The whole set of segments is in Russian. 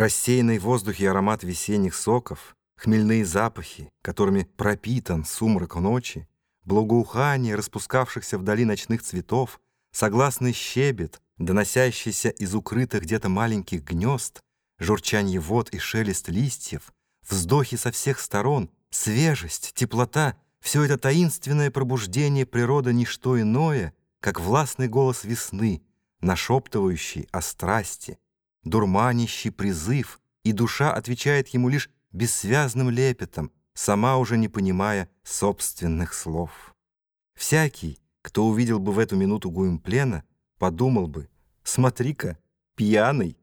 Рассеянный в воздухе аромат весенних соков, хмельные запахи, которыми пропитан сумрак ночи, благоухание распускавшихся вдали ночных цветов, согласный щебет, доносящийся из укрытых где-то маленьких гнезд, журчанье вод и шелест листьев, вздохи со всех сторон, свежесть, теплота — все это таинственное пробуждение природы — ничто иное, как властный голос весны, нашептывающий о страсти, дурманящий призыв, и душа отвечает ему лишь бессвязным лепетом, сама уже не понимая собственных слов. Всякий, кто увидел бы в эту минуту Гуимплена, подумал бы, смотри-ка, пьяный.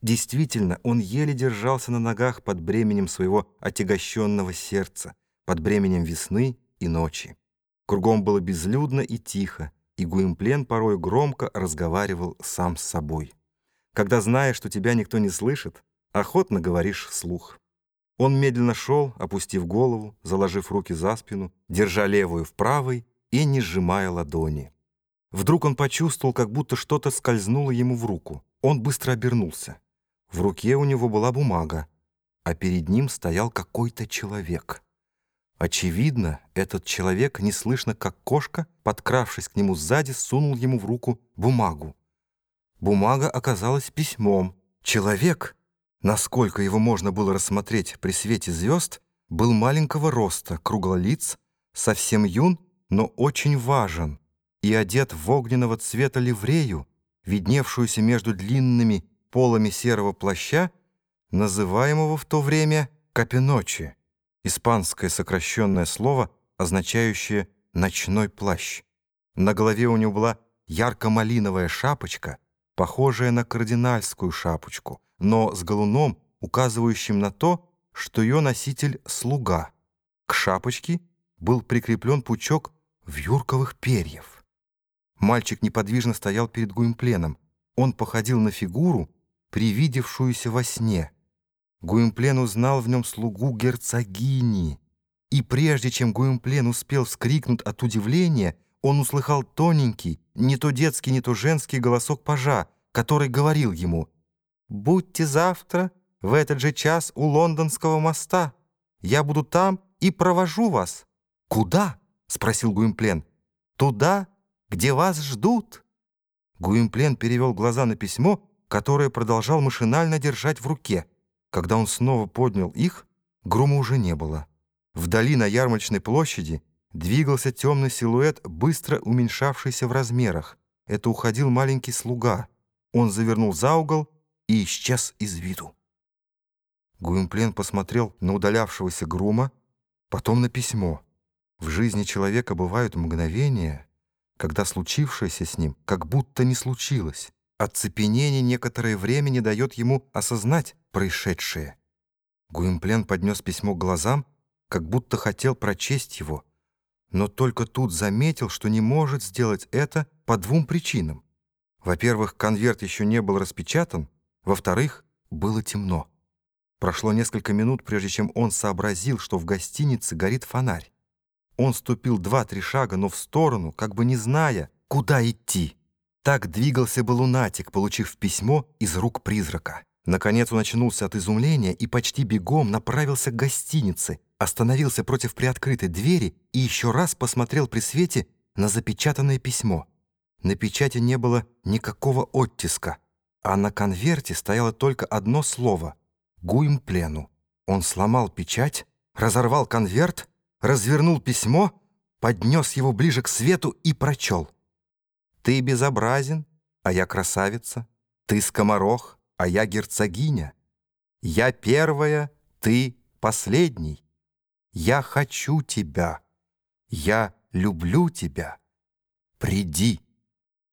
Действительно, он еле держался на ногах под бременем своего отягощенного сердца, под бременем весны и ночи. Кругом было безлюдно и тихо, и Гуимплен порой громко разговаривал сам с собой когда знаешь, что тебя никто не слышит, охотно говоришь вслух. Он медленно шел, опустив голову, заложив руки за спину, держа левую в правой и не сжимая ладони. Вдруг он почувствовал, как будто что-то скользнуло ему в руку. Он быстро обернулся. В руке у него была бумага, а перед ним стоял какой-то человек. Очевидно, этот человек, неслышно как кошка, подкравшись к нему сзади, сунул ему в руку бумагу. Бумага оказалась письмом. Человек, насколько его можно было рассмотреть при свете звезд, был маленького роста, круглолиц, совсем юн, но очень важен, и одет в огненного цвета ливрею, видневшуюся между длинными полами серого плаща, называемого в то время «капиночи», испанское сокращенное слово, означающее «ночной плащ». На голове у него была ярко-малиновая шапочка — похожая на кардинальскую шапочку, но с галуном, указывающим на то, что ее носитель — слуга. К шапочке был прикреплен пучок вьюрковых перьев. Мальчик неподвижно стоял перед Гуимпленом. Он походил на фигуру, привидевшуюся во сне. Гуимплен узнал в нем слугу герцогини. И прежде чем Гуимплен успел вскрикнуть от удивления, он услыхал тоненький, не то детский, не то женский голосок пажа, который говорил ему «Будьте завтра в этот же час у лондонского моста. Я буду там и провожу вас». «Куда?» — спросил Гуимплен. «Туда, где вас ждут». Гуимплен перевел глаза на письмо, которое продолжал машинально держать в руке. Когда он снова поднял их, грома уже не было. Вдали на ярмарочной площади Двигался темный силуэт, быстро уменьшавшийся в размерах. Это уходил маленький слуга. Он завернул за угол и исчез из виду. Гуимплен посмотрел на удалявшегося грума, потом на письмо. В жизни человека бывают мгновения, когда случившееся с ним как будто не случилось. Оцепенение некоторое время не дает ему осознать происшедшее. Гуимплен поднес письмо к глазам, как будто хотел прочесть его — но только тут заметил, что не может сделать это по двум причинам. Во-первых, конверт еще не был распечатан, во-вторых, было темно. Прошло несколько минут, прежде чем он сообразил, что в гостинице горит фонарь. Он ступил два-три шага, но в сторону, как бы не зная, куда идти. Так двигался бы лунатик, получив письмо из рук призрака. Наконец он очнулся от изумления и почти бегом направился к гостинице, остановился против приоткрытой двери и еще раз посмотрел при свете на запечатанное письмо. На печати не было никакого оттиска, а на конверте стояло только одно слово — «Гуимплену». Он сломал печать, разорвал конверт, развернул письмо, поднес его ближе к свету и прочел. «Ты безобразен, а я красавица. Ты скоморох, а я герцогиня. Я первая, ты последний. Я хочу тебя. Я люблю тебя. Приди.